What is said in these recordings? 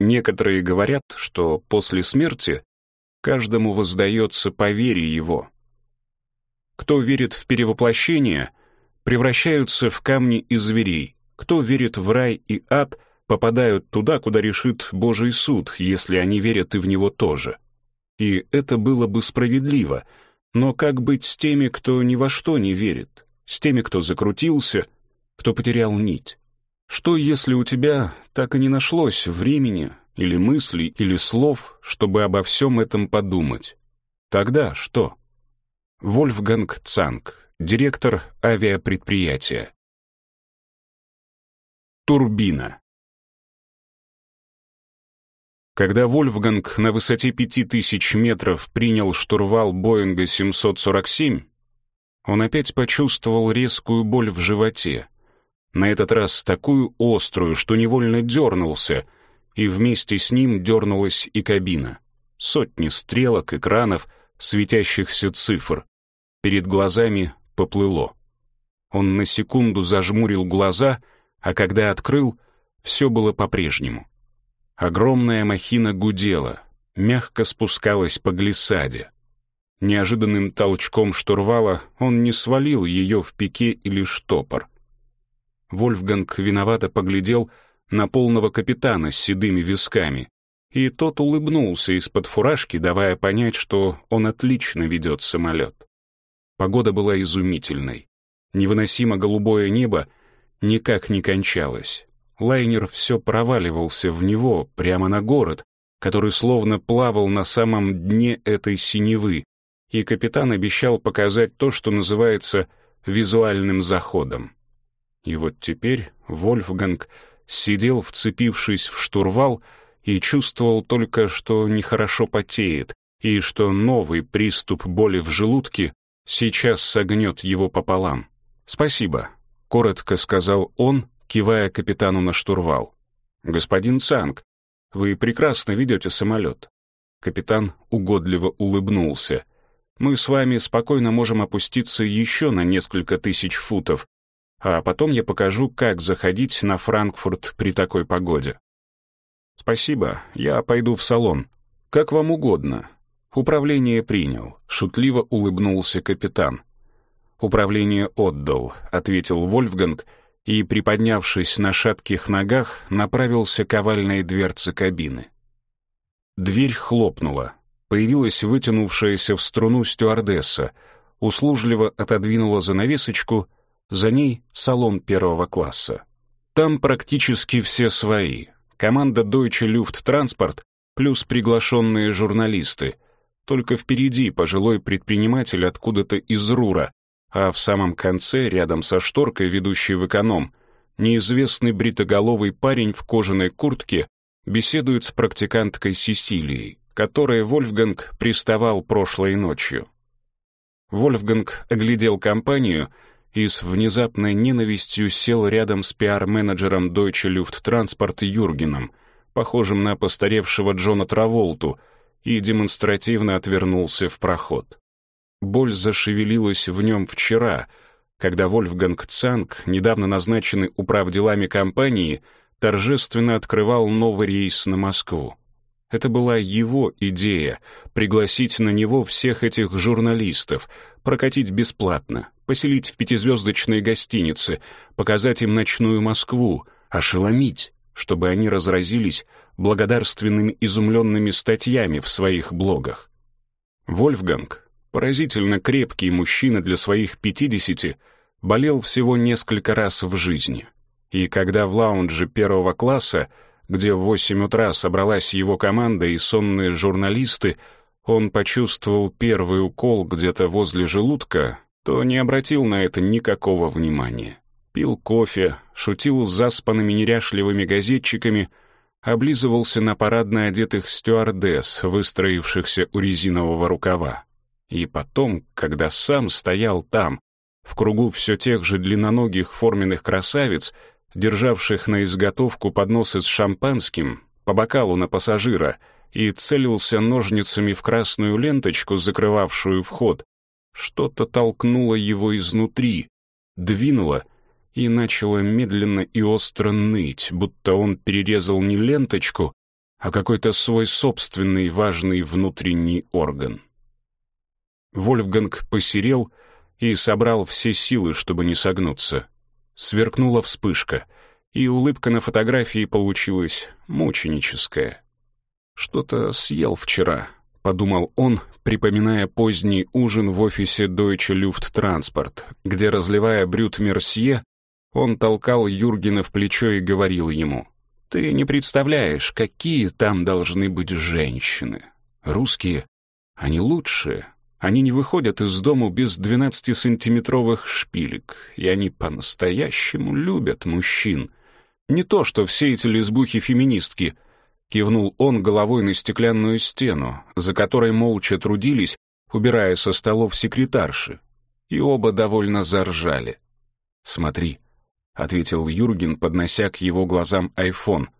Некоторые говорят, что после смерти каждому воздается по вере его. Кто верит в перевоплощение, превращаются в камни и зверей. Кто верит в рай и ад, попадают туда, куда решит Божий суд, если они верят и в него тоже. И это было бы справедливо, но как быть с теми, кто ни во что не верит, с теми, кто закрутился, кто потерял нить? Что, если у тебя так и не нашлось времени или мыслей или слов, чтобы обо всем этом подумать? Тогда что? Вольфганг Цанг, директор авиапредприятия. Турбина. Когда Вольфганг на высоте 5000 метров принял штурвал Боинга 747, он опять почувствовал резкую боль в животе, на этот раз такую острую, что невольно дернулся, и вместе с ним дернулась и кабина. Сотни стрелок, экранов, светящихся цифр. Перед глазами поплыло. Он на секунду зажмурил глаза, а когда открыл, все было по-прежнему. Огромная махина гудела, мягко спускалась по глиссаде. Неожиданным толчком штурвала он не свалил ее в пике или штопор. Вольфганг виновато поглядел на полного капитана с седыми висками, и тот улыбнулся из-под фуражки, давая понять, что он отлично ведет самолет. Погода была изумительной. Невыносимо голубое небо никак не кончалось. Лайнер все проваливался в него, прямо на город, который словно плавал на самом дне этой синевы, и капитан обещал показать то, что называется визуальным заходом. И вот теперь Вольфганг сидел, вцепившись в штурвал, и чувствовал только, что нехорошо потеет, и что новый приступ боли в желудке сейчас согнет его пополам. «Спасибо», — коротко сказал он, кивая капитану на штурвал. «Господин Цанг, вы прекрасно ведете самолет». Капитан угодливо улыбнулся. «Мы с вами спокойно можем опуститься еще на несколько тысяч футов, а потом я покажу, как заходить на Франкфурт при такой погоде. Спасибо, я пойду в салон. Как вам угодно. Управление принял, шутливо улыбнулся капитан. Управление отдал, ответил Вольфганг и, приподнявшись на шатких ногах, направился к овальной дверце кабины. Дверь хлопнула. Появилась вытянувшаяся в струну стюардесса, услужливо отодвинула занавесочку — за ней салон первого класса. Там практически все свои. Команда Deutsche Lufttransport плюс приглашенные журналисты. Только впереди пожилой предприниматель откуда-то из Рура, а в самом конце, рядом со шторкой, ведущей в эконом, неизвестный бритоголовый парень в кожаной куртке беседует с практиканткой Сесилией, которой Вольфганг приставал прошлой ночью. Вольфганг оглядел компанию — и с внезапной ненавистью сел рядом с пиар-менеджером Deutsche Lufttransport Юргеном, похожим на постаревшего Джона Траволту, и демонстративно отвернулся в проход. Боль зашевелилась в нем вчера, когда Вольфганг Цанг, недавно назначенный управделами компании, торжественно открывал новый рейс на Москву. Это была его идея — пригласить на него всех этих журналистов, прокатить бесплатно, поселить в пятизвездочной гостинице, показать им ночную Москву, ошеломить, чтобы они разразились благодарственными изумленными статьями в своих блогах. Вольфганг, поразительно крепкий мужчина для своих пятидесяти, болел всего несколько раз в жизни. И когда в лаунже первого класса, где в восемь утра собралась его команда и сонные журналисты, он почувствовал первый укол где-то возле желудка, то не обратил на это никакого внимания. Пил кофе, шутил с заспанными неряшливыми газетчиками, облизывался на парадно одетых стюардесс, выстроившихся у резинового рукава. И потом, когда сам стоял там, в кругу все тех же длинноногих форменных красавиц, державших на изготовку подносы с шампанским, по бокалу на пассажира, и целился ножницами в красную ленточку, закрывавшую вход, что-то толкнуло его изнутри, двинуло и начало медленно и остро ныть, будто он перерезал не ленточку, а какой-то свой собственный важный внутренний орган. Вольфганг посерел и собрал все силы, чтобы не согнуться. Сверкнула вспышка, и улыбка на фотографии получилась мученическая. «Что-то съел вчера», — подумал он, припоминая поздний ужин в офисе Deutsche Lufttransport, где, разливая брют Мерсье, он толкал Юргена в плечо и говорил ему, «Ты не представляешь, какие там должны быть женщины. Русские, они лучшие, они не выходят из дому без 12-сантиметровых шпилек, и они по-настоящему любят мужчин. Не то, что все эти лесбухи-феминистки. Кивнул он головой на стеклянную стену, за которой молча трудились, убирая со столов секретарши. И оба довольно заржали. «Смотри», — ответил Юрген, поднося к его глазам айфон.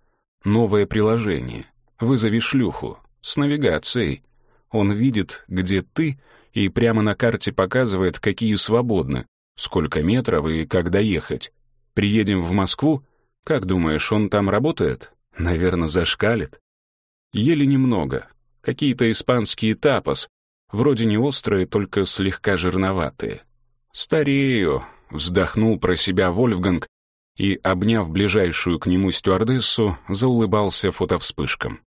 «Новое приложение. Вызови шлюху. С навигацией. Он видит, где ты, и прямо на карте показывает, какие свободны, сколько метров и как доехать. Приедем в Москву? Как думаешь, он там работает? Наверное, зашкалит. Ели немного. Какие-то испанские тапос, вроде не острые, только слегка жирноватые. «Старею», — вздохнул про себя Вольфганг и, обняв ближайшую к нему стюардессу, заулыбался фотовспышкам.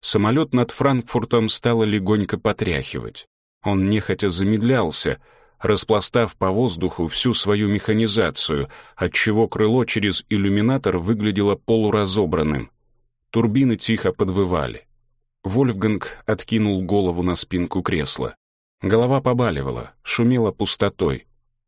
Самолет над Франкфуртом стало легонько потряхивать. Он нехотя замедлялся, распластав по воздуху всю свою механизацию, отчего крыло через иллюминатор выглядело полуразобранным. Турбины тихо подвывали. Вольфганг откинул голову на спинку кресла. Голова побаливала, шумела пустотой.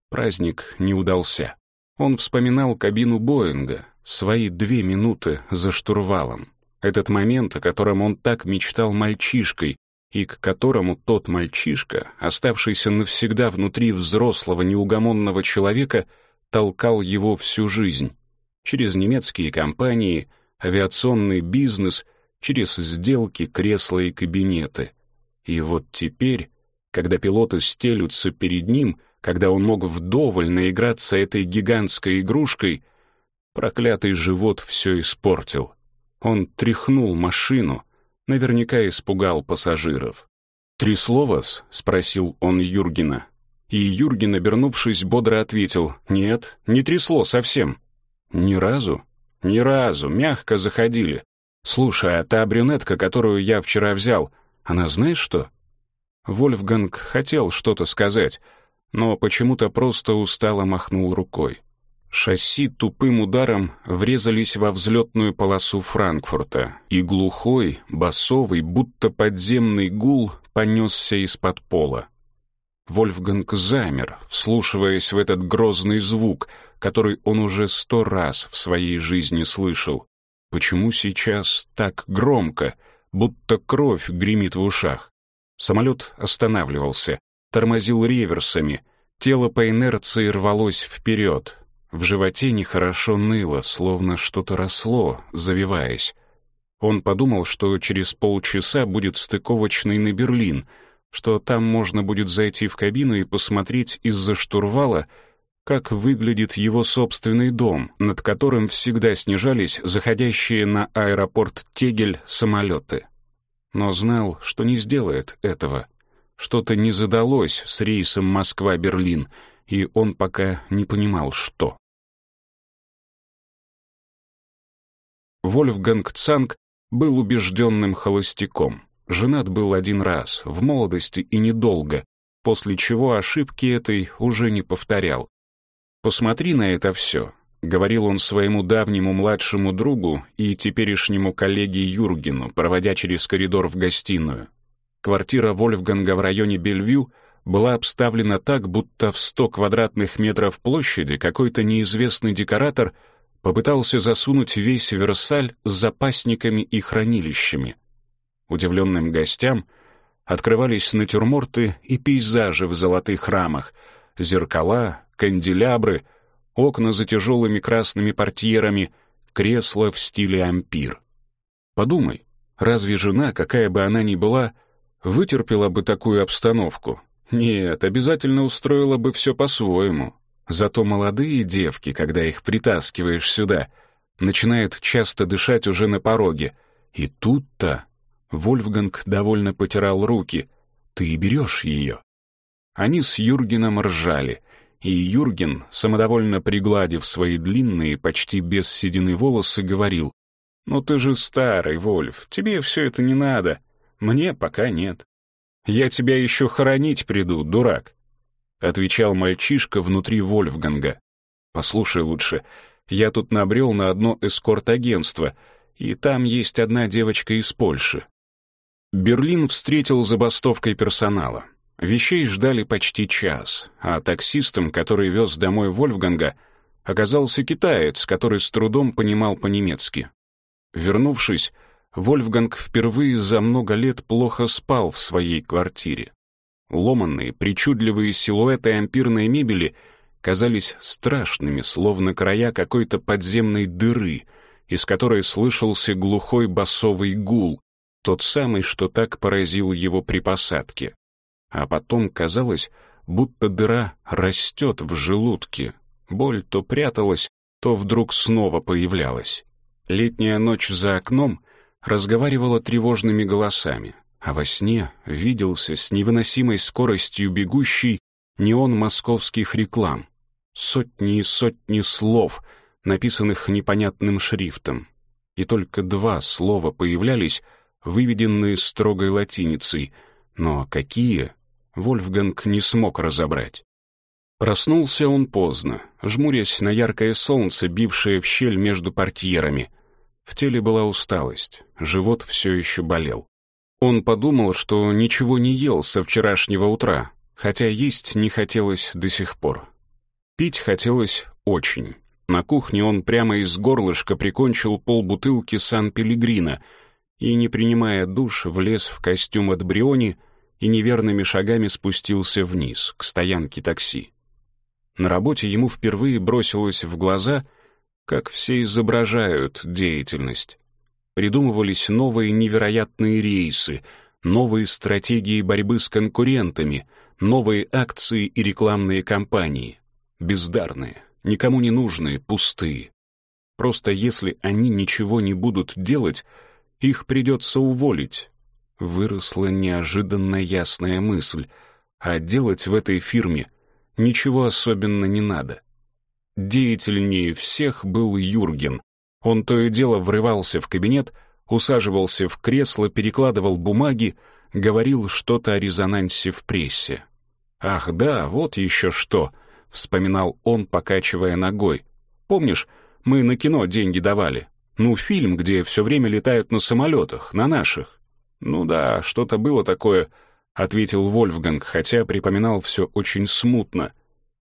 Праздник не удался. Он вспоминал кабину Боинга, свои две минуты за штурвалом. Этот момент, о котором он так мечтал мальчишкой, и к которому тот мальчишка, оставшийся навсегда внутри взрослого неугомонного человека, толкал его всю жизнь. Через немецкие компании, авиационный бизнес, через сделки, кресла и кабинеты. И вот теперь, когда пилоты стелются перед ним, когда он мог вдоволь наиграться этой гигантской игрушкой, проклятый живот все испортил. Он тряхнул машину, наверняка испугал пассажиров. «Трясло вас?» — спросил он Юргена. И Юрген, обернувшись, бодро ответил, «Нет, не трясло совсем». «Ни разу?» «Ни разу, мягко заходили. Слушай, а та брюнетка, которую я вчера взял, она знаешь что?» Вольфганг хотел что-то сказать, но почему-то просто устало махнул рукой. Шасси тупым ударом врезались во взлетную полосу Франкфурта, и глухой, басовый, будто подземный гул понесся из-под пола. Вольфганг замер, вслушиваясь в этот грозный звук, который он уже сто раз в своей жизни слышал. Почему сейчас так громко, будто кровь гремит в ушах? Самолет останавливался, тормозил реверсами, тело по инерции рвалось вперед, в животе нехорошо ныло, словно что-то росло, завиваясь. Он подумал, что через полчаса будет стыковочный на Берлин, что там можно будет зайти в кабину и посмотреть из-за штурвала, как выглядит его собственный дом, над которым всегда снижались заходящие на аэропорт Тегель самолеты. Но знал, что не сделает этого. Что-то не задалось с рейсом Москва-Берлин — и он пока не понимал, что. Вольфганг Цанг был убежденным холостяком. Женат был один раз, в молодости и недолго, после чего ошибки этой уже не повторял. «Посмотри на это все», — говорил он своему давнему младшему другу и теперешнему коллеге Юргену, проводя через коридор в гостиную. Квартира Вольфганга в районе Бельвью — была обставлена так, будто в сто квадратных метров площади какой-то неизвестный декоратор попытался засунуть весь Версаль с запасниками и хранилищами. Удивленным гостям открывались натюрморты и пейзажи в золотых рамах, зеркала, канделябры, окна за тяжелыми красными портьерами, кресла в стиле ампир. Подумай, разве жена, какая бы она ни была, вытерпела бы такую обстановку, нет, обязательно устроила бы все по-своему. Зато молодые девки, когда их притаскиваешь сюда, начинают часто дышать уже на пороге, И тут-то Вольфганг довольно потирал руки. «Ты берешь ее». Они с Юргеном ржали, и Юрген, самодовольно пригладив свои длинные, почти без седины волосы, говорил, «Ну ты же старый, Вольф, тебе все это не надо. Мне пока нет». «Я тебя еще хоронить приду, дурак», — отвечал мальчишка внутри Вольфганга. «Послушай лучше, я тут набрел на одно эскорт-агентство, и там есть одна девочка из Польши». Берлин встретил забастовкой персонала. Вещей ждали почти час, а таксистом, который вез домой Вольфганга, оказался китаец, который с трудом понимал по-немецки. Вернувшись, Вольфганг впервые за много лет плохо спал в своей квартире. Ломанные, причудливые силуэты ампирной мебели казались страшными, словно края какой-то подземной дыры, из которой слышался глухой басовый гул, тот самый, что так поразил его при посадке. А потом казалось, будто дыра растет в желудке. Боль то пряталась, то вдруг снова появлялась. Летняя ночь за окном разговаривала тревожными голосами, а во сне виделся с невыносимой скоростью бегущий неон московских реклам. Сотни и сотни слов, написанных непонятным шрифтом. И только два слова появлялись, выведенные строгой латиницей, но какие, Вольфганг не смог разобрать. Проснулся он поздно, жмурясь на яркое солнце, бившее в щель между портьерами. В теле была усталость, живот все еще болел. Он подумал, что ничего не ел со вчерашнего утра, хотя есть не хотелось до сих пор. Пить хотелось очень. На кухне он прямо из горлышка прикончил полбутылки Сан-Пелегрино и, не принимая душ, влез в костюм от Бриони и неверными шагами спустился вниз, к стоянке такси. На работе ему впервые бросилось в глаза — как все изображают деятельность. Придумывались новые невероятные рейсы, новые стратегии борьбы с конкурентами, новые акции и рекламные кампании. Бездарные, никому не нужные, пустые. Просто если они ничего не будут делать, их придется уволить. Выросла неожиданно ясная мысль, а делать в этой фирме ничего особенно не надо. Деятельнее всех был Юрген. Он то и дело врывался в кабинет, усаживался в кресло, перекладывал бумаги, говорил что-то о резонансе в прессе. «Ах да, вот еще что», — вспоминал он, покачивая ногой. «Помнишь, мы на кино деньги давали? Ну, фильм, где все время летают на самолетах, на наших». «Ну да, что-то было такое», — ответил Вольфганг, хотя припоминал все очень смутно.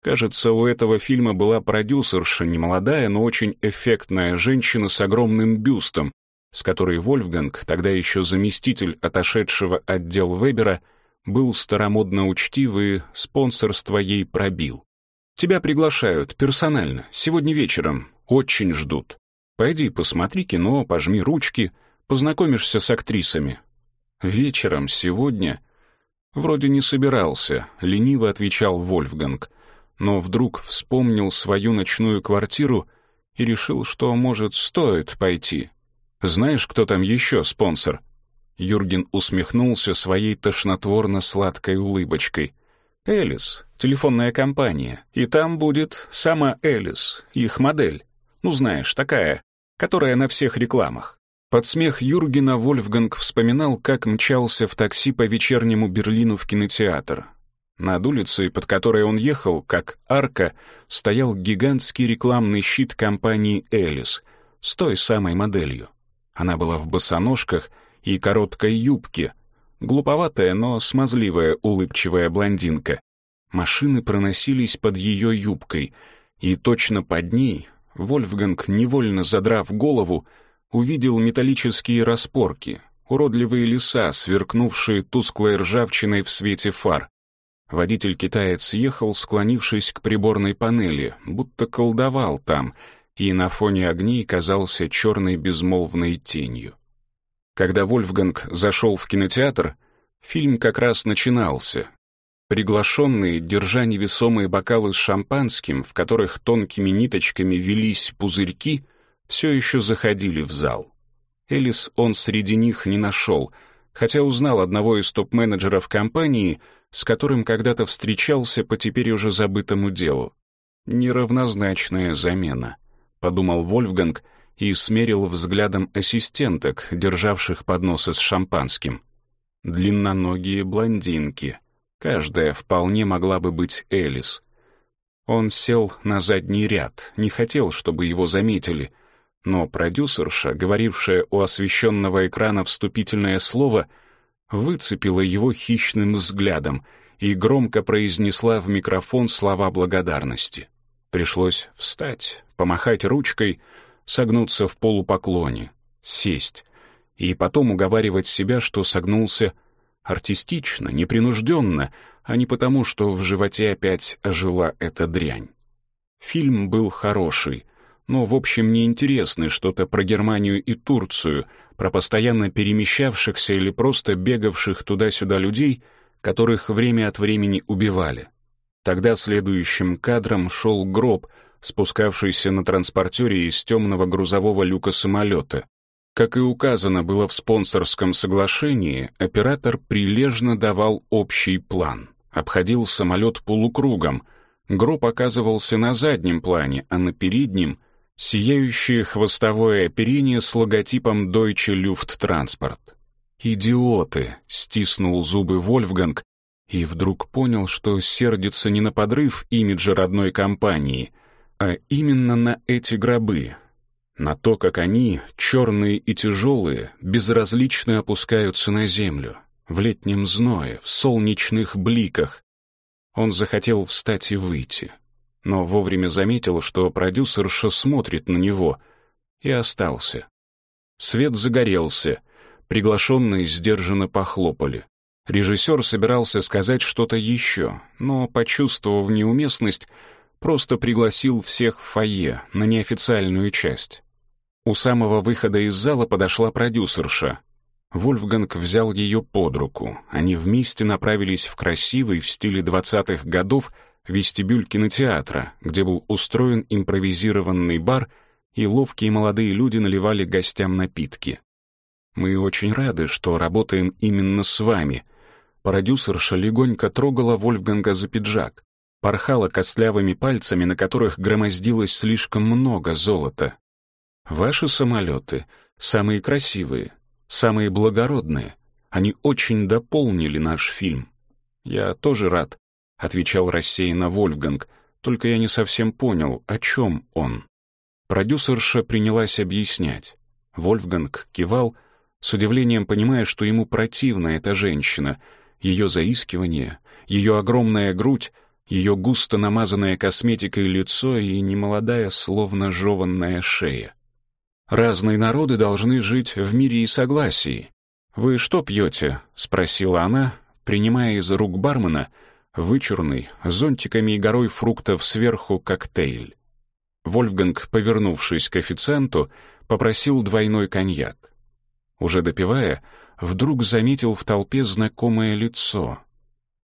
Кажется, у этого фильма была продюсерша, немолодая, но очень эффектная женщина с огромным бюстом, с которой Вольфганг, тогда еще заместитель отошедшего отдел Вебера, был старомодно учтив и спонсорство ей пробил. «Тебя приглашают, персонально, сегодня вечером, очень ждут. Пойди посмотри кино, пожми ручки, познакомишься с актрисами». «Вечером, сегодня?» «Вроде не собирался», — лениво отвечал Вольфганг но вдруг вспомнил свою ночную квартиру и решил, что, может, стоит пойти. «Знаешь, кто там еще спонсор?» Юрген усмехнулся своей тошнотворно-сладкой улыбочкой. «Элис, телефонная компания, и там будет сама Элис, их модель. Ну, знаешь, такая, которая на всех рекламах». Под смех Юргена Вольфганг вспоминал, как мчался в такси по вечернему Берлину в кинотеатр. Над улицей, под которой он ехал, как арка, стоял гигантский рекламный щит компании «Элис» с той самой моделью. Она была в босоножках и короткой юбке, глуповатая, но смазливая улыбчивая блондинка. Машины проносились под ее юбкой, и точно под ней Вольфганг, невольно задрав голову, увидел металлические распорки, уродливые леса, сверкнувшие тусклой ржавчиной в свете фар. Водитель-китаец ехал, склонившись к приборной панели, будто колдовал там, и на фоне огней казался черной безмолвной тенью. Когда Вольфганг зашел в кинотеатр, фильм как раз начинался. Приглашенные, держа невесомые бокалы с шампанским, в которых тонкими ниточками велись пузырьки, все еще заходили в зал. Элис он среди них не нашел, хотя узнал одного из топ-менеджеров компании, с которым когда-то встречался по теперь уже забытому делу. «Неравнозначная замена», — подумал Вольфганг и смерил взглядом ассистенток, державших подносы с шампанским. Длинноногие блондинки. Каждая вполне могла бы быть Элис. Он сел на задний ряд, не хотел, чтобы его заметили, но продюсерша, говорившая у освещенного экрана вступительное слово, выцепила его хищным взглядом и громко произнесла в микрофон слова благодарности. Пришлось встать, помахать ручкой, согнуться в полупоклоне, сесть, и потом уговаривать себя, что согнулся артистично, непринужденно, а не потому, что в животе опять ожила эта дрянь. Фильм был хороший, но, в общем, неинтересный что-то про Германию и Турцию, про постоянно перемещавшихся или просто бегавших туда-сюда людей, которых время от времени убивали. Тогда следующим кадром шел гроб, спускавшийся на транспортере из темного грузового люка самолета. Как и указано было в спонсорском соглашении, оператор прилежно давал общий план. Обходил самолет полукругом. Гроб оказывался на заднем плане, а на переднем — сияющее хвостовое оперение с логотипом Deutsche Lufttransport. «Идиоты!» — стиснул зубы Вольфганг и вдруг понял, что сердится не на подрыв имиджа родной компании, а именно на эти гробы, на то, как они, черные и тяжелые, безразлично опускаются на землю, в летнем зное, в солнечных бликах. Он захотел встать и выйти, но вовремя заметил, что продюсерша смотрит на него, и остался. Свет загорелся, приглашенные сдержанно похлопали. Режиссер собирался сказать что-то еще, но, почувствовав неуместность, просто пригласил всех в фойе на неофициальную часть. У самого выхода из зала подошла продюсерша. Вольфганг взял ее под руку. Они вместе направились в красивый, в стиле двадцатых годов, вестибюль кинотеатра, где был устроен импровизированный бар, и ловкие молодые люди наливали гостям напитки. «Мы очень рады, что работаем именно с вами». Продюсерша легонько трогала Вольфганга за пиджак, порхала костлявыми пальцами, на которых громоздилось слишком много золота. Ваши самолеты самые красивые, самые благородные. Они очень дополнили наш фильм. Я тоже рад, отвечал рассеянно Вольфганг, только я не совсем понял, о чем он. Продюсерша принялась объяснять. Вольфганг кивал, с удивлением понимая, что ему противна эта женщина, ее заискивание, ее огромная грудь, ее густо намазанное косметикой лицо и немолодая, словно жеванная шея. Разные народы должны жить в мире и согласии. Вы что пьете? спросила она, принимая из рук бармена вычурный, зонтиками и горой фруктов сверху коктейль. Вольфганг, повернувшись к официанту, попросил двойной коньяк. Уже допивая, вдруг заметил в толпе знакомое лицо.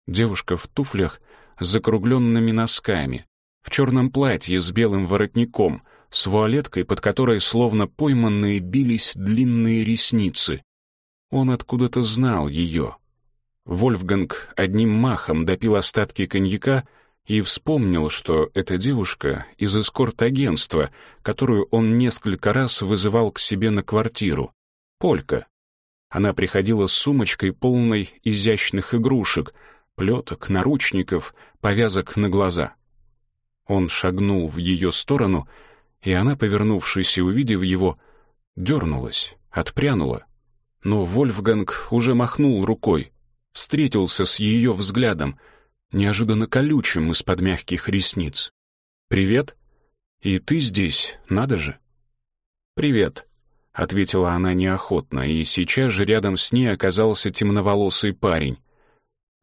Девушка в туфлях с закругленными носками, в черном платье с белым воротником — с вуалеткой, под которой словно пойманные бились длинные ресницы. Он откуда-то знал ее. Вольфганг одним махом допил остатки коньяка и вспомнил, что эта девушка из эскорт-агентства, которую он несколько раз вызывал к себе на квартиру. Полька. Она приходила с сумочкой, полной изящных игрушек, плеток, наручников, повязок на глаза. Он шагнул в ее сторону — и она, повернувшись и увидев его, дернулась, отпрянула. Но Вольфганг уже махнул рукой, встретился с ее взглядом, неожиданно колючим из-под мягких ресниц. «Привет? И ты здесь, надо же?» «Привет», — ответила она неохотно, и сейчас же рядом с ней оказался темноволосый парень.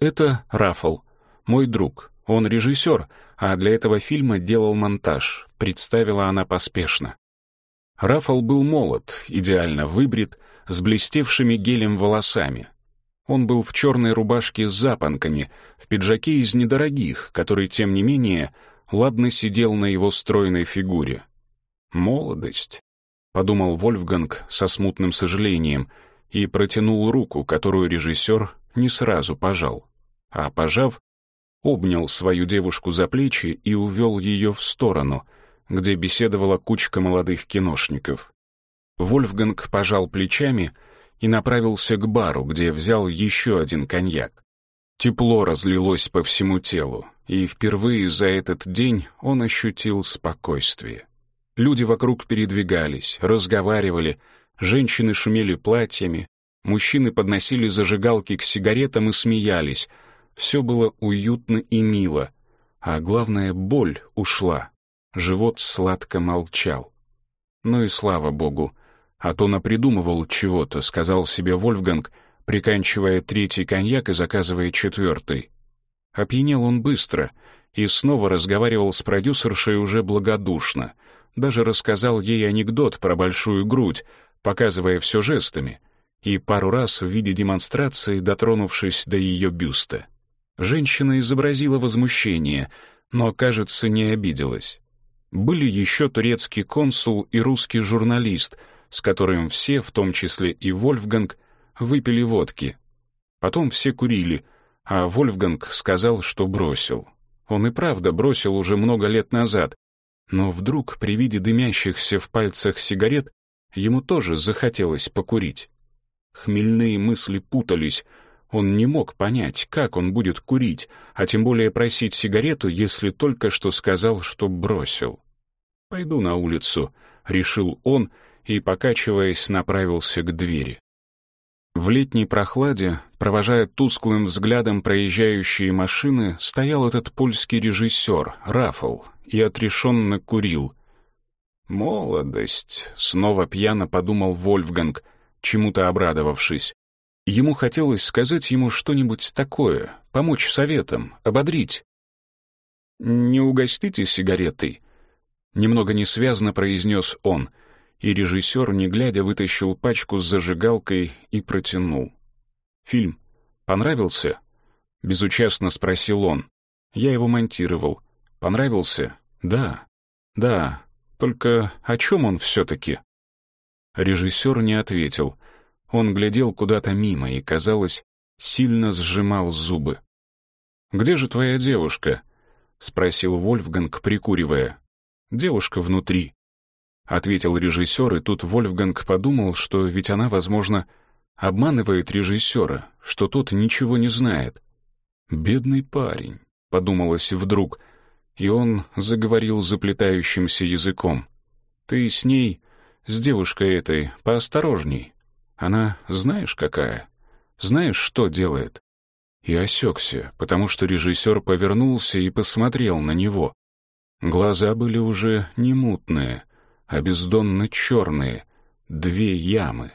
«Это Рафал, мой друг, он режиссер, а для этого фильма делал монтаж, представила она поспешно. Рафал был молод, идеально выбрит, с блестевшими гелем волосами. Он был в черной рубашке с запонками, в пиджаке из недорогих, который, тем не менее, ладно сидел на его стройной фигуре. Молодость. — подумал Вольфганг со смутным сожалением и протянул руку, которую режиссер не сразу пожал. А пожав, обнял свою девушку за плечи и увел ее в сторону, где беседовала кучка молодых киношников. Вольфганг пожал плечами и направился к бару, где взял еще один коньяк. Тепло разлилось по всему телу, и впервые за этот день он ощутил спокойствие. Люди вокруг передвигались, разговаривали, женщины шумели платьями, мужчины подносили зажигалки к сигаретам и смеялись. Все было уютно и мило, а главное, боль ушла. Живот сладко молчал. Ну и слава богу, а то напридумывал чего-то, сказал себе Вольфганг, приканчивая третий коньяк и заказывая четвертый. Опьянел он быстро и снова разговаривал с продюсершей уже благодушно — даже рассказал ей анекдот про большую грудь, показывая все жестами, и пару раз в виде демонстрации дотронувшись до ее бюста. Женщина изобразила возмущение, но, кажется, не обиделась. Были еще турецкий консул и русский журналист, с которым все, в том числе и Вольфганг, выпили водки. Потом все курили, а Вольфганг сказал, что бросил. Он и правда бросил уже много лет назад, но вдруг при виде дымящихся в пальцах сигарет ему тоже захотелось покурить. Хмельные мысли путались, он не мог понять, как он будет курить, а тем более просить сигарету, если только что сказал, что бросил. «Пойду на улицу», — решил он и, покачиваясь, направился к двери. В летней прохладе, провожая тусклым взглядом проезжающие машины, стоял этот польский режиссер, Рафал, и отрешенно курил. «Молодость», — снова пьяно подумал Вольфганг, чему-то обрадовавшись. Ему хотелось сказать ему что-нибудь такое, помочь советом, ободрить. «Не угостите сигаретой?» Немного несвязно произнес он, и режиссер, не глядя, вытащил пачку с зажигалкой и протянул. «Фильм понравился?» — безучастно спросил он. «Я его монтировал. Понравился?» «Да, да, только о чем он все-таки?» Режиссер не ответил. Он глядел куда-то мимо и, казалось, сильно сжимал зубы. «Где же твоя девушка?» — спросил Вольфганг, прикуривая. «Девушка внутри», — ответил режиссер, и тут Вольфганг подумал, что ведь она, возможно, обманывает режиссера, что тот ничего не знает. «Бедный парень», — подумалось вдруг, и он заговорил заплетающимся языком. «Ты с ней, с девушкой этой, поосторожней. Она знаешь какая? Знаешь, что делает?» И осекся, потому что режиссер повернулся и посмотрел на него. Глаза были уже не мутные, а бездонно черные, две ямы.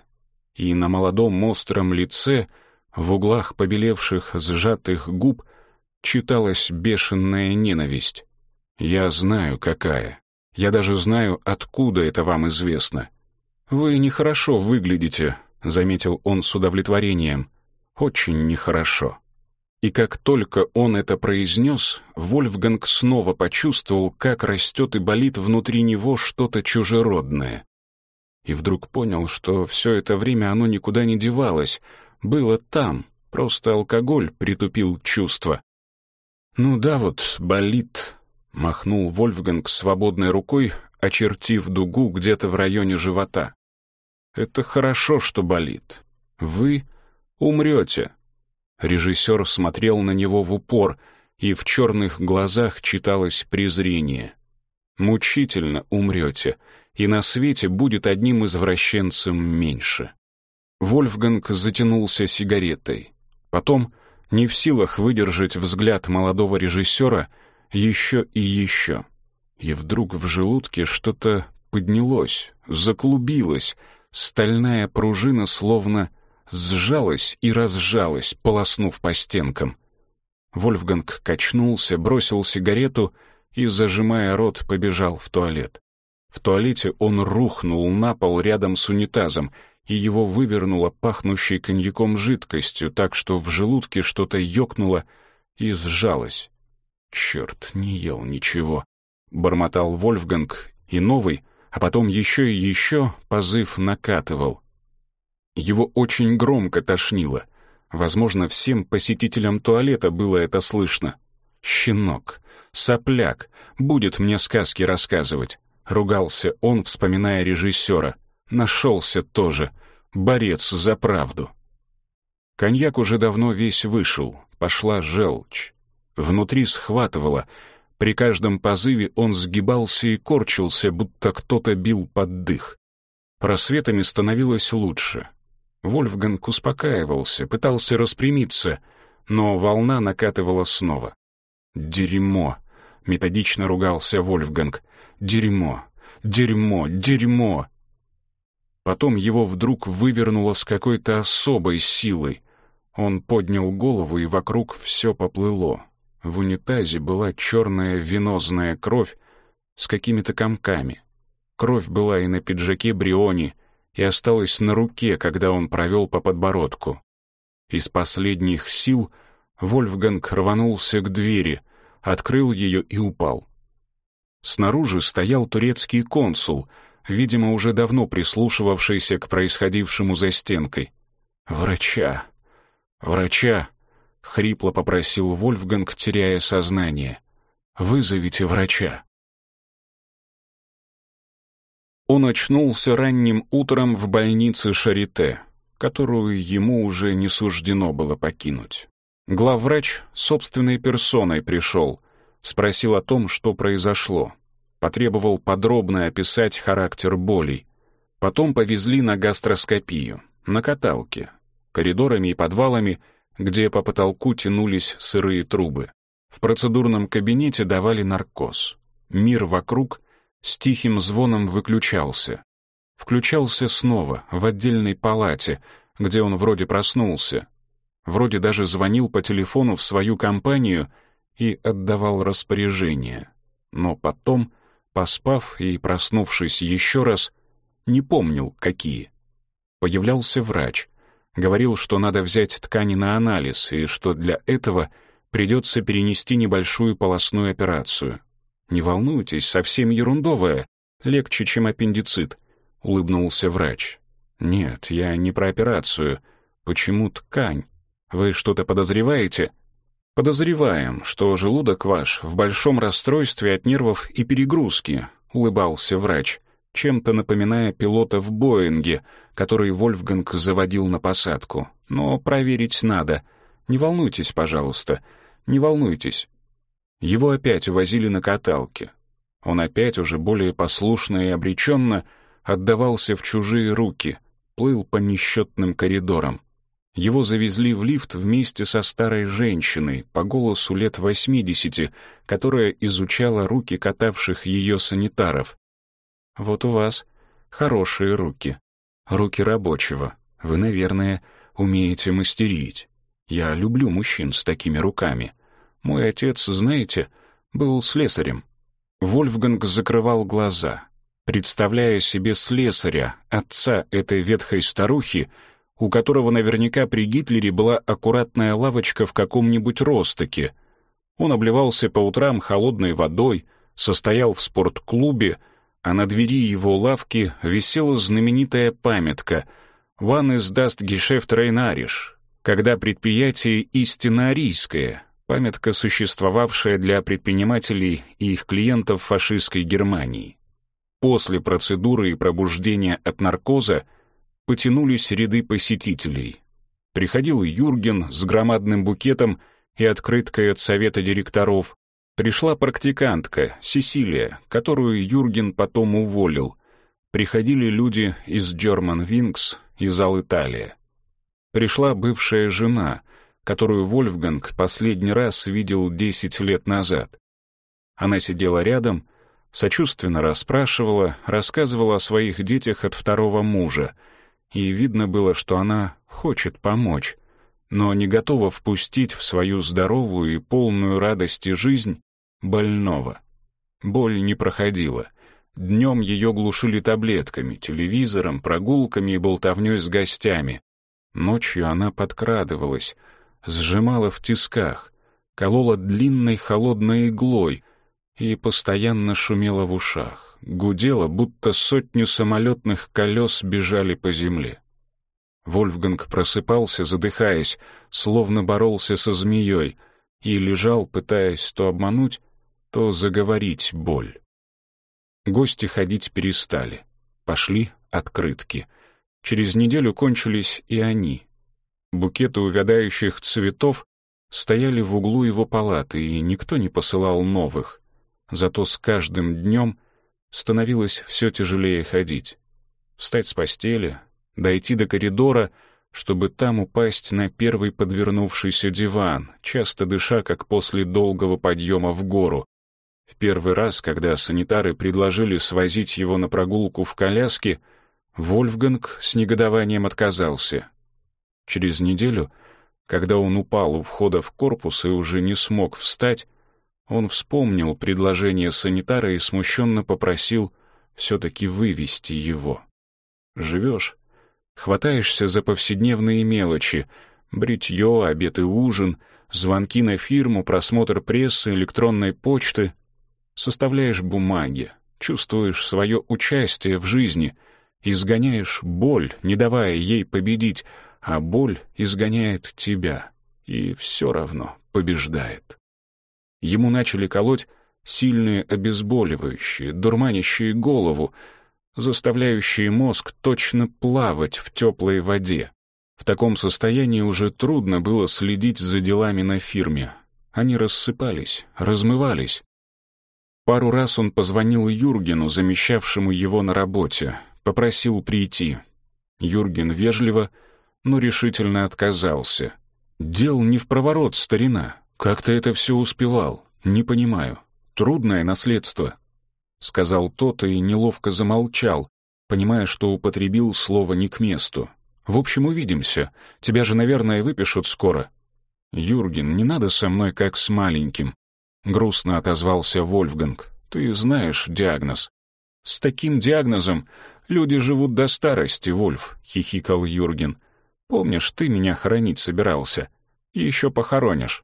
И на молодом остром лице, в углах побелевших сжатых губ, читалась бешеная ненависть. «Я знаю, какая. Я даже знаю, откуда это вам известно. Вы нехорошо выглядите», — заметил он с удовлетворением. «Очень нехорошо». И как только он это произнес, Вольфганг снова почувствовал, как растет и болит внутри него что-то чужеродное. И вдруг понял, что все это время оно никуда не девалось, было там, просто алкоголь притупил чувства. «Ну да вот, болит», Махнул Вольфганг свободной рукой, очертив дугу где-то в районе живота. «Это хорошо, что болит. Вы умрете». Режиссер смотрел на него в упор, и в черных глазах читалось презрение. «Мучительно умрете, и на свете будет одним извращенцем меньше». Вольфганг затянулся сигаретой. Потом, не в силах выдержать взгляд молодого режиссера, еще и еще. И вдруг в желудке что-то поднялось, заклубилось, стальная пружина словно сжалась и разжалась, полоснув по стенкам. Вольфганг качнулся, бросил сигарету и, зажимая рот, побежал в туалет. В туалете он рухнул на пол рядом с унитазом, и его вывернуло пахнущей коньяком жидкостью, так что в желудке что-то ёкнуло и сжалось. Черт, не ел ничего. Бормотал Вольфганг, и новый, а потом еще и еще позыв накатывал. Его очень громко тошнило. Возможно, всем посетителям туалета было это слышно. «Щенок, сопляк, будет мне сказки рассказывать», — ругался он, вспоминая режиссера. «Нашелся тоже, борец за правду». Коньяк уже давно весь вышел, пошла желчь. Внутри схватывало. При каждом позыве он сгибался и корчился, будто кто-то бил под дых. Просветами становилось лучше. Вольфганг успокаивался, пытался распрямиться, но волна накатывала снова. «Дерьмо!» — методично ругался Вольфганг. «Дерьмо! Дерьмо! Дерьмо!» Потом его вдруг вывернуло с какой-то особой силой. Он поднял голову, и вокруг все поплыло. В унитазе была черная венозная кровь с какими-то комками. Кровь была и на пиджаке Бриони, и осталась на руке, когда он провел по подбородку. Из последних сил Вольфганг рванулся к двери, открыл ее и упал. Снаружи стоял турецкий консул, видимо, уже давно прислушивавшийся к происходившему за стенкой. «Врача! Врача!» — хрипло попросил Вольфганг, теряя сознание. «Вызовите врача!» Он очнулся ранним утром в больнице Шарите, которую ему уже не суждено было покинуть. Главврач собственной персоной пришел, спросил о том, что произошло. Потребовал подробно описать характер болей. Потом повезли на гастроскопию, на каталке, коридорами и подвалами, где по потолку тянулись сырые трубы. В процедурном кабинете давали наркоз. Мир вокруг с тихим звоном выключался. Включался снова, в отдельной палате, где он вроде проснулся. Вроде даже звонил по телефону в свою компанию и отдавал распоряжения. Но потом, поспав и проснувшись еще раз, не помнил, какие. Появлялся врач. Говорил, что надо взять ткани на анализ и что для этого придется перенести небольшую полостную операцию. «Не волнуйтесь, совсем ерундовая, легче, чем аппендицит», — улыбнулся врач. «Нет, я не про операцию. Почему ткань? Вы что-то подозреваете?» «Подозреваем, что желудок ваш в большом расстройстве от нервов и перегрузки», — улыбался врач, чем-то напоминая пилота в Боинге, который Вольфганг заводил на посадку. «Но проверить надо. Не волнуйтесь, пожалуйста, не волнуйтесь. Его опять увозили на каталке. Он опять уже более послушно и обреченно отдавался в чужие руки, плыл по несчетным коридорам. Его завезли в лифт вместе со старой женщиной, по голосу лет восьмидесяти, которая изучала руки катавших ее санитаров. «Вот у вас хорошие руки. Руки рабочего. Вы, наверное, умеете мастерить. Я люблю мужчин с такими руками. Мой отец, знаете, был слесарем. Вольфганг закрывал глаза, представляя себе слесаря, отца этой ветхой старухи, у которого наверняка при Гитлере была аккуратная лавочка в каком-нибудь ростоке. Он обливался по утрам холодной водой, состоял в спортклубе, а на двери его лавки висела знаменитая памятка «Wann ist das Geschäft Reinarisch», когда предприятие истинно арийское, памятка, существовавшая для предпринимателей и их клиентов фашистской Германии. После процедуры и пробуждения от наркоза потянулись ряды посетителей. Приходил Юрген с громадным букетом и открыткой от совета директоров. Пришла практикантка, Сесилия, которую Юрген потом уволил. Приходили люди из German Wings, из Ал-Италия. Пришла бывшая жена — которую Вольфганг последний раз видел десять лет назад. Она сидела рядом, сочувственно расспрашивала, рассказывала о своих детях от второго мужа, и видно было, что она хочет помочь, но не готова впустить в свою здоровую и полную радости жизнь больного. Боль не проходила. Днем ее глушили таблетками, телевизором, прогулками и болтовней с гостями. Ночью она подкрадывалась — сжимала в тисках, колола длинной холодной иглой и постоянно шумела в ушах, гудело, будто сотню самолетных колес бежали по земле. Вольфганг просыпался, задыхаясь, словно боролся со змеей, и лежал, пытаясь то обмануть, то заговорить боль. Гости ходить перестали. Пошли открытки. Через неделю кончились и они. Букеты увядающих цветов стояли в углу его палаты, и никто не посылал новых. Зато с каждым днем становилось все тяжелее ходить. Встать с постели, дойти до коридора, чтобы там упасть на первый подвернувшийся диван, часто дыша, как после долгого подъема в гору. В первый раз, когда санитары предложили свозить его на прогулку в коляске, Вольфганг с негодованием отказался. Через неделю, когда он упал у входа в корпус и уже не смог встать, он вспомнил предложение санитара и смущенно попросил все-таки вывести его. Живешь, хватаешься за повседневные мелочи — бритье, обед и ужин, звонки на фирму, просмотр прессы, электронной почты. Составляешь бумаги, чувствуешь свое участие в жизни, изгоняешь боль, не давая ей победить, а боль изгоняет тебя и все равно побеждает. Ему начали колоть сильные обезболивающие, дурманящие голову, заставляющие мозг точно плавать в теплой воде. В таком состоянии уже трудно было следить за делами на фирме. Они рассыпались, размывались. Пару раз он позвонил Юргену, замещавшему его на работе, попросил прийти. Юрген вежливо, но решительно отказался. «Дел не в проворот, старина. Как ты это все успевал? Не понимаю. Трудное наследство. — сказал тот и неловко замолчал, понимая, что употребил слово не к месту. «В общем, увидимся. Тебя же, наверное, выпишут скоро». «Юрген, не надо со мной как с маленьким», — грустно отозвался Вольфганг. «Ты знаешь диагноз». «С таким диагнозом люди живут до старости, Вольф», — хихикал Юрген. «Помнишь, ты меня хоронить собирался? И еще похоронишь.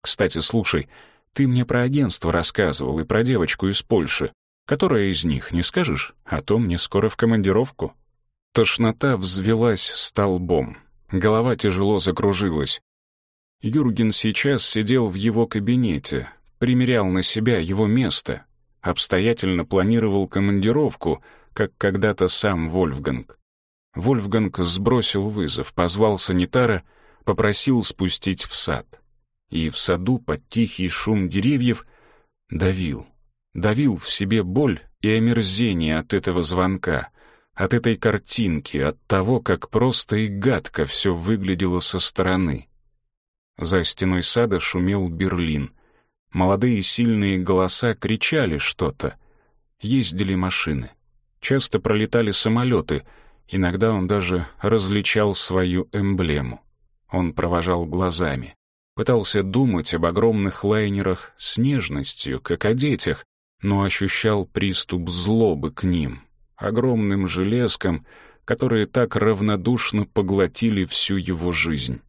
Кстати, слушай, ты мне про агентство рассказывал и про девочку из Польши. Которая из них, не скажешь? А то мне скоро в командировку». Тошнота взвелась столбом. Голова тяжело закружилась. Юрген сейчас сидел в его кабинете, примерял на себя его место, обстоятельно планировал командировку, как когда-то сам Вольфганг. Вольфганг сбросил вызов, позвал санитара, попросил спустить в сад. И в саду под тихий шум деревьев давил давил в себе боль и омерзение от этого звонка, от этой картинки, от того, как просто и гадко все выглядело со стороны. За стеной сада шумел Берлин. Молодые сильные голоса кричали что-то. Ездили машины. Часто пролетали самолеты, иногда он даже различал свою эмблему. Он провожал глазами. Пытался думать об огромных лайнерах с нежностью, как о детях, но ощущал приступ злобы к ним, огромным железкам, которые так равнодушно поглотили всю его жизнь.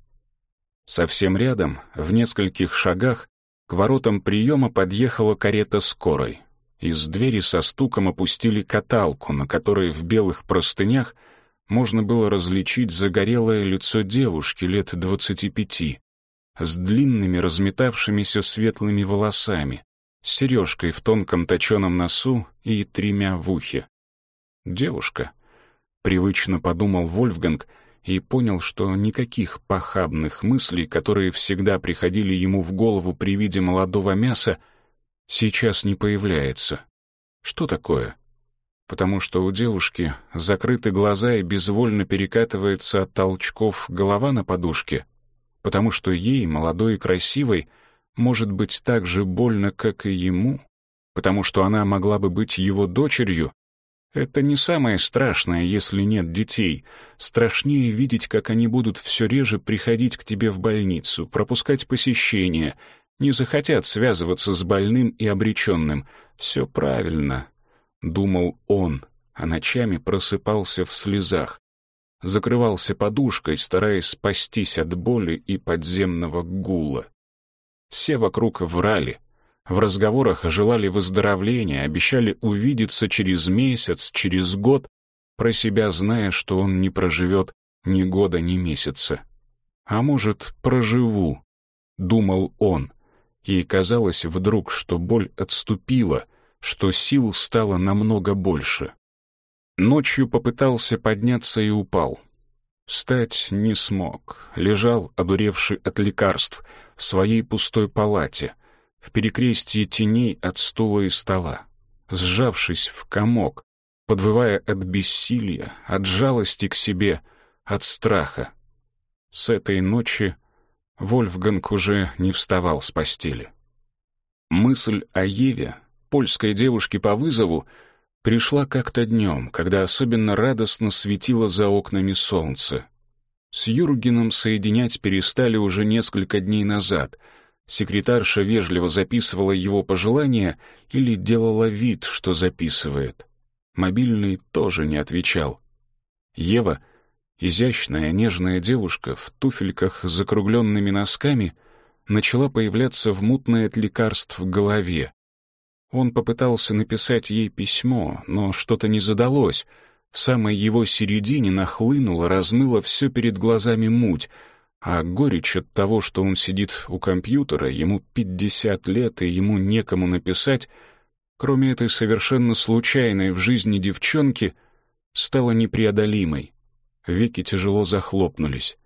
Совсем рядом, в нескольких шагах, к воротам приема подъехала карета скорой. Из двери со стуком опустили каталку, на которой в белых простынях можно было различить загорелое лицо девушки лет двадцати пяти, с длинными разметавшимися светлыми волосами, с сережкой в тонком точеном носу и тремя в ухе. «Девушка», — привычно подумал Вольфганг и понял, что никаких похабных мыслей, которые всегда приходили ему в голову при виде молодого мяса, сейчас не появляется. Что такое? Потому что у девушки закрыты глаза и безвольно перекатывается от толчков голова на подушке, потому что ей, молодой и красивой, — может быть так же больно, как и ему, потому что она могла бы быть его дочерью, это не самое страшное, если нет детей. Страшнее видеть, как они будут все реже приходить к тебе в больницу, пропускать посещения, не захотят связываться с больным и обреченным. Все правильно, — думал он, а ночами просыпался в слезах. Закрывался подушкой, стараясь спастись от боли и подземного гула. Все вокруг врали. В разговорах желали выздоровления, обещали увидеться через месяц, через год, про себя зная, что он не проживет ни года, ни месяца. «А может, проживу», — думал он, и казалось вдруг, что боль отступила, что сил стало намного больше. Ночью попытался подняться и упал. Встать не смог, лежал, одуревший от лекарств, в своей пустой палате, в перекрестии теней от стула и стола, сжавшись в комок, подвывая от бессилия, от жалости к себе, от страха. С этой ночи Вольфганг уже не вставал с постели. Мысль о Еве, польской девушке по вызову, пришла как-то днем, когда особенно радостно светило за окнами солнце. С Юргеном соединять перестали уже несколько дней назад. Секретарша вежливо записывала его пожелания или делала вид, что записывает. Мобильный тоже не отвечал. Ева, изящная, нежная девушка в туфельках с закругленными носками, начала появляться в мутной от лекарств голове. Он попытался написать ей письмо, но что-то не задалось. В самой его середине нахлынуло, размыло все перед глазами муть, а горечь от того, что он сидит у компьютера, ему пятьдесят лет, и ему некому написать, кроме этой совершенно случайной в жизни девчонки, стала непреодолимой. Веки тяжело захлопнулись.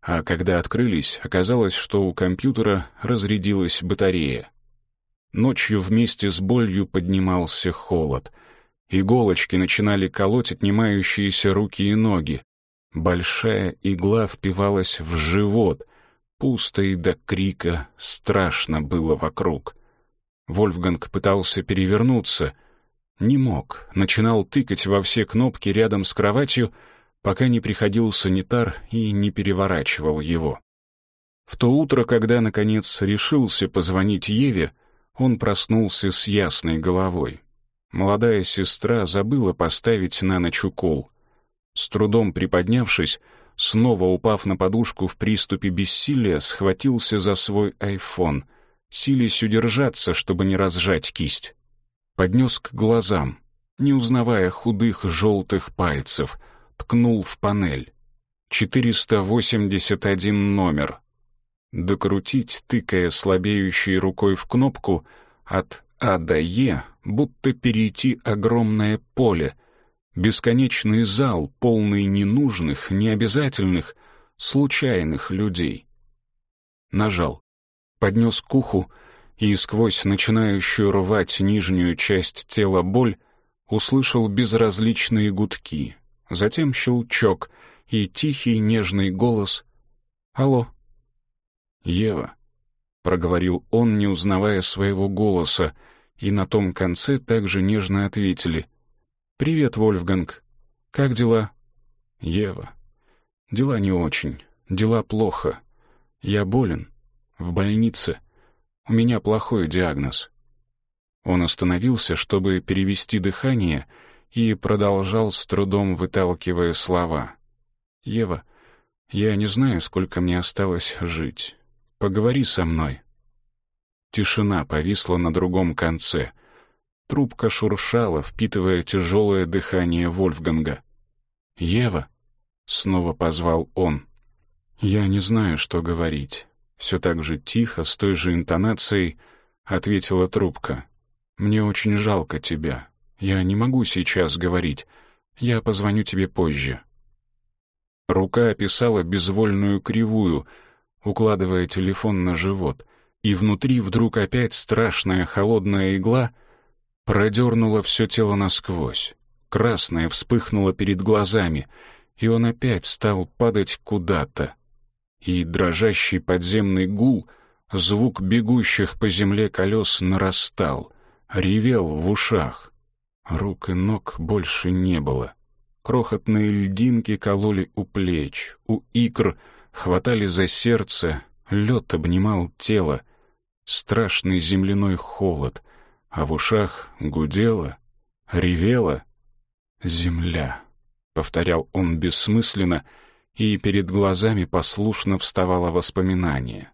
А когда открылись, оказалось, что у компьютера разрядилась батарея. Ночью вместе с болью поднимался холод. Иголочки начинали колоть отнимающиеся руки и ноги. Большая игла впивалась в живот. Пусто и до крика страшно было вокруг. Вольфганг пытался перевернуться. Не мог. Начинал тыкать во все кнопки рядом с кроватью, пока не приходил санитар и не переворачивал его. В то утро, когда, наконец, решился позвонить Еве, он проснулся с ясной головой. Молодая сестра забыла поставить на ночь укол. С трудом приподнявшись, снова упав на подушку в приступе бессилия, схватился за свой айфон, силясь удержаться, чтобы не разжать кисть. Поднес к глазам, не узнавая худых желтых пальцев, ткнул в панель. 481 номер докрутить, тыкая слабеющей рукой в кнопку от А до Е, будто перейти огромное поле, бесконечный зал, полный ненужных, необязательных, случайных людей. Нажал, поднес к уху и сквозь начинающую рвать нижнюю часть тела боль услышал безразличные гудки, затем щелчок и тихий нежный голос «Алло». «Ева», — проговорил он, не узнавая своего голоса, и на том конце также нежно ответили. «Привет, Вольфганг. Как дела?» «Ева. Дела не очень. Дела плохо. Я болен. В больнице. У меня плохой диагноз». Он остановился, чтобы перевести дыхание, и продолжал с трудом выталкивая слова. «Ева, я не знаю, сколько мне осталось жить. Поговори со мной». Тишина повисла на другом конце. Трубка шуршала, впитывая тяжелое дыхание Вольфганга. «Ева?» — снова позвал он. «Я не знаю, что говорить». Все так же тихо, с той же интонацией, ответила трубка. «Мне очень жалко тебя. Я не могу сейчас говорить. Я позвоню тебе позже». Рука описала безвольную кривую — укладывая телефон на живот, и внутри вдруг опять страшная холодная игла продернула все тело насквозь. Красное вспыхнуло перед глазами, и он опять стал падать куда-то. И дрожащий подземный гул, звук бегущих по земле колес нарастал, ревел в ушах. Рук и ног больше не было. Крохотные льдинки кололи у плеч, у икр — хватали за сердце, лед обнимал тело, страшный земляной холод, а в ушах гудело, ревело. «Земля», — повторял он бессмысленно, и перед глазами послушно вставало воспоминание.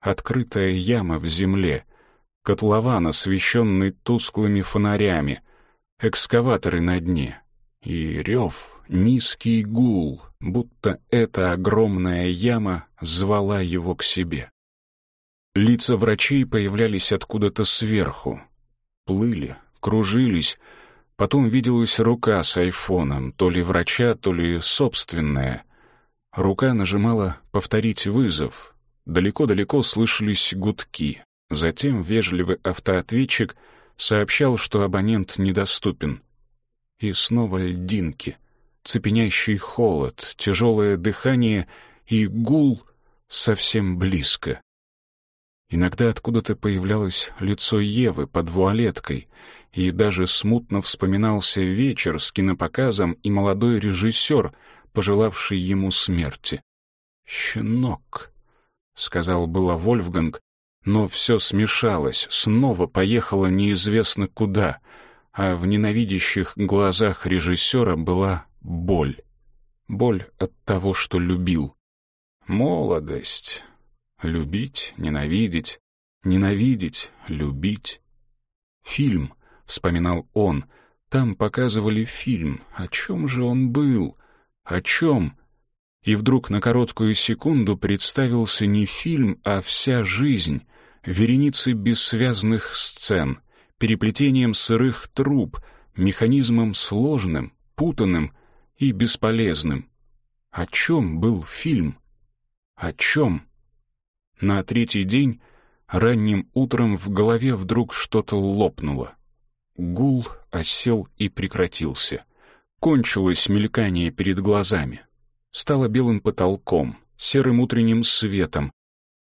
Открытая яма в земле, котлован, освещенный тусклыми фонарями, экскаваторы на дне. И рев, низкий гул, будто эта огромная яма звала его к себе. Лица врачей появлялись откуда-то сверху. Плыли, кружились. Потом виделась рука с айфоном, то ли врача, то ли собственная. Рука нажимала «повторить вызов». Далеко-далеко слышались гудки. Затем вежливый автоответчик сообщал, что абонент недоступен. И снова льдинки, цепенящий холод, тяжелое дыхание и гул совсем близко. Иногда откуда-то появлялось лицо Евы под вуалеткой, и даже смутно вспоминался вечер с кинопоказом и молодой режиссер, пожелавший ему смерти. «Щенок», — сказал было Вольфганг, но все смешалось, снова поехало неизвестно куда, а в ненавидящих глазах режиссера была боль. Боль от того, что любил. Молодость. Любить, ненавидеть, ненавидеть, любить. Фильм, вспоминал он, там показывали фильм. О чем же он был? О чем? И вдруг на короткую секунду представился не фильм, а вся жизнь, вереницей бессвязных сцен, переплетением сырых труб, механизмом сложным, путанным и бесполезным. О чем был фильм? О чем? На третий день ранним утром в голове вдруг что-то лопнуло. Гул осел и прекратился. Кончилось мелькание перед глазами. Стало белым потолком, серым утренним светом,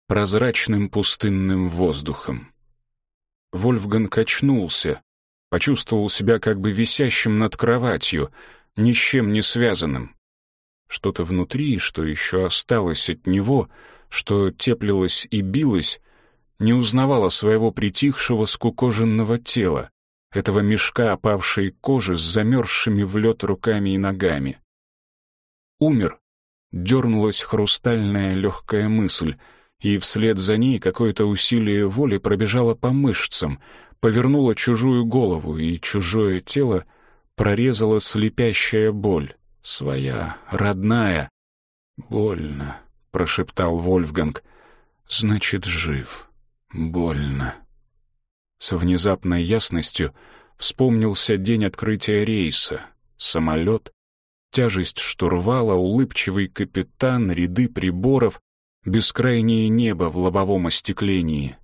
прозрачным пустынным воздухом. Вольфган качнулся, почувствовал себя как бы висящим над кроватью, ни с чем не связанным. Что-то внутри, что еще осталось от него — что теплилось и билось, не узнавала своего притихшего скукоженного тела, этого мешка опавшей кожи с замерзшими в лед руками и ногами. Умер, дернулась хрустальная легкая мысль, и вслед за ней какое-то усилие воли пробежало по мышцам, повернуло чужую голову, и чужое тело прорезала слепящая боль, своя, родная. Больно, прошептал Вольфганг. Значит, жив. Больно. С внезапной ясностью вспомнился день открытия рейса. Самолет, тяжесть штурвала, улыбчивый капитан, ряды приборов, бескрайнее небо в лобовом остеклении.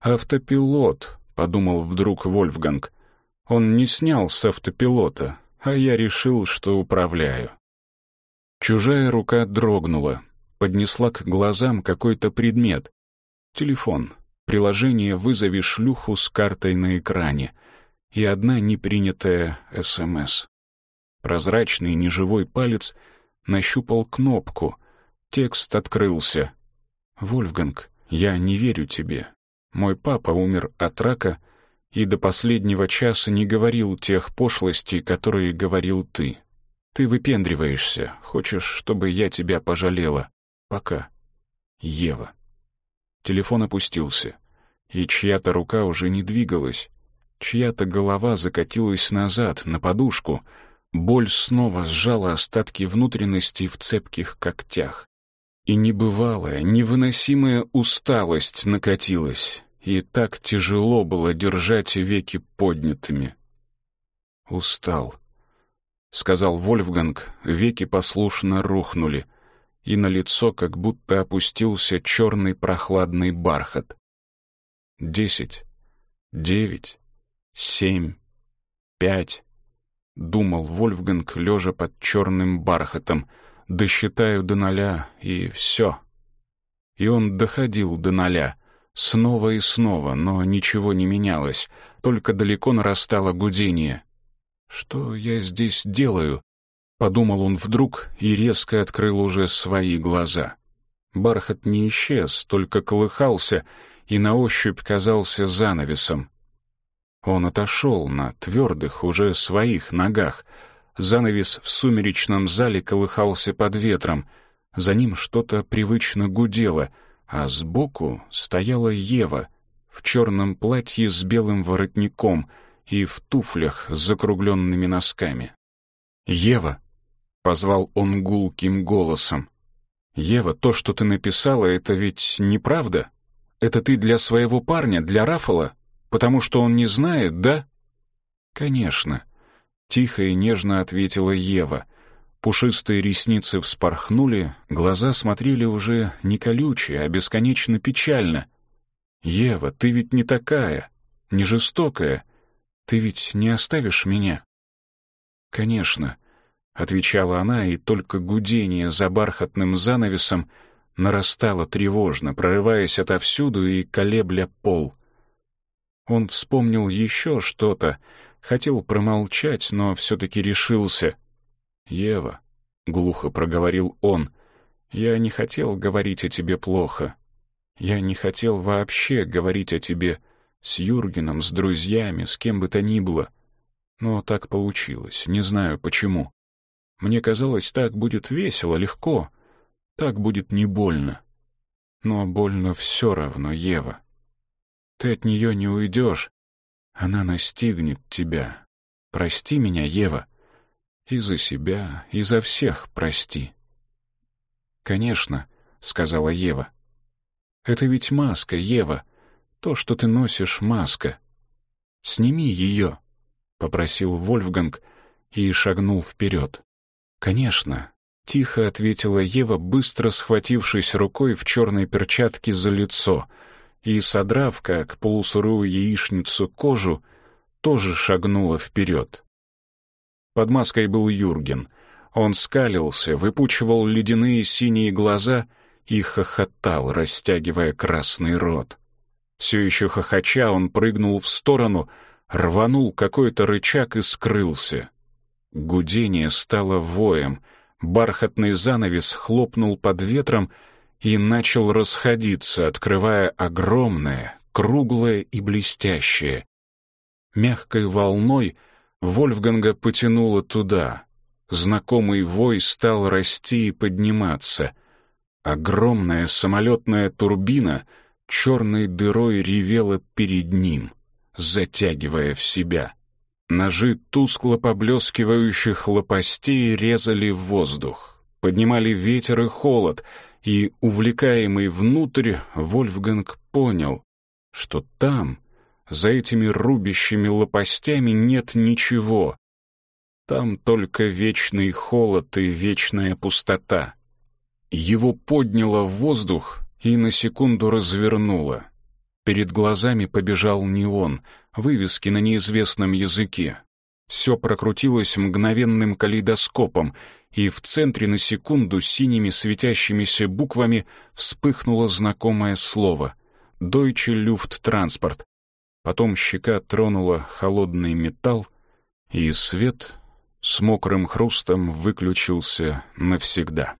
«Автопилот», — подумал вдруг Вольфганг. «Он не снял с автопилота, а я решил, что управляю». Чужая рука дрогнула, поднесла к глазам какой-то предмет. Телефон, приложение «Вызови шлюху» с картой на экране и одна непринятая СМС. Прозрачный неживой палец нащупал кнопку. Текст открылся. «Вольфганг, я не верю тебе. Мой папа умер от рака и до последнего часа не говорил тех пошлостей, которые говорил ты. Ты выпендриваешься, хочешь, чтобы я тебя пожалела. Пока. Ева. Телефон опустился, и чья-то рука уже не двигалась. Чья-то голова закатилась назад, на подушку. Боль снова сжала остатки внутренности в цепких когтях. И небывалая, невыносимая усталость накатилась, и так тяжело было держать веки поднятыми. «Устал», — сказал Вольфганг, веки послушно рухнули — и на лицо как будто опустился черный прохладный бархат. Десять, девять, семь, пять, — думал Вольфганг, лежа под черным бархатом, — досчитаю до ноля, и все. И он доходил до ноля, снова и снова, но ничего не менялось, только далеко нарастало гудение. «Что я здесь делаю?» Подумал он вдруг и резко открыл уже свои глаза. Бархат не исчез, только колыхался и на ощупь казался занавесом. Он отошел на твердых, уже своих ногах. Занавес в сумеречном зале колыхался под ветром. За ним что-то привычно гудело, а сбоку стояла Ева в черном платье с белым воротником и в туфлях с закругленными носками. «Ева!» — позвал он гулким голосом. «Ева, то, что ты написала, это ведь неправда? Это ты для своего парня, для Рафала? Потому что он не знает, да?» «Конечно», — тихо и нежно ответила Ева. Пушистые ресницы вспорхнули, глаза смотрели уже не колючие, а бесконечно печально. «Ева, ты ведь не такая, не жестокая. Ты ведь не оставишь меня?» «Конечно», — отвечала она, и только гудение за бархатным занавесом нарастало тревожно, прорываясь отовсюду и колебля пол. Он вспомнил еще что-то, хотел промолчать, но все-таки решился. «Ева», — глухо проговорил он, — «я не хотел говорить о тебе плохо. Я не хотел вообще говорить о тебе с Юргеном, с друзьями, с кем бы то ни было. Но так получилось, не знаю почему. Мне казалось, так будет весело, легко, так будет не больно. Но больно все равно, Ева. Ты от нее не уйдешь. Она настигнет тебя. Прости меня, Ева. И за себя, и за всех прости. «Конечно», — сказала Ева. «Это ведь маска, Ева. То, что ты носишь, маска. Сними ее», — попросил Вольфганг и шагнул вперед. «Конечно», — тихо ответила Ева, быстро схватившись рукой в черной перчатке за лицо, и, содрав, как полусырую яичницу, кожу, тоже шагнула вперед. Под маской был Юрген. Он скалился, выпучивал ледяные синие глаза и хохотал, растягивая красный рот. Все еще хохоча он прыгнул в сторону, рванул какой-то рычаг и скрылся. Гудение стало воем, бархатный занавес хлопнул под ветром и начал расходиться, открывая огромное, круглое и блестящее. Мягкой волной — Вольфганга потянуло туда. Знакомый вой стал расти и подниматься. Огромная самолетная турбина черной дырой ревела перед ним, затягивая в себя. Ножи тускло поблескивающих лопастей резали воздух, поднимали ветер и холод, и, увлекаемый внутрь, Вольфганг понял, что там, за этими рубящими лопастями нет ничего. Там только вечный холод и вечная пустота. Его подняло в воздух и на секунду развернуло. Перед глазами побежал неон, вывески на неизвестном языке. Все прокрутилось мгновенным калейдоскопом, и в центре на секунду синими светящимися буквами вспыхнуло знакомое слово — «Deutsche Lufttransport», Потом щека тронула холодный металл, и свет с мокрым хрустом выключился навсегда.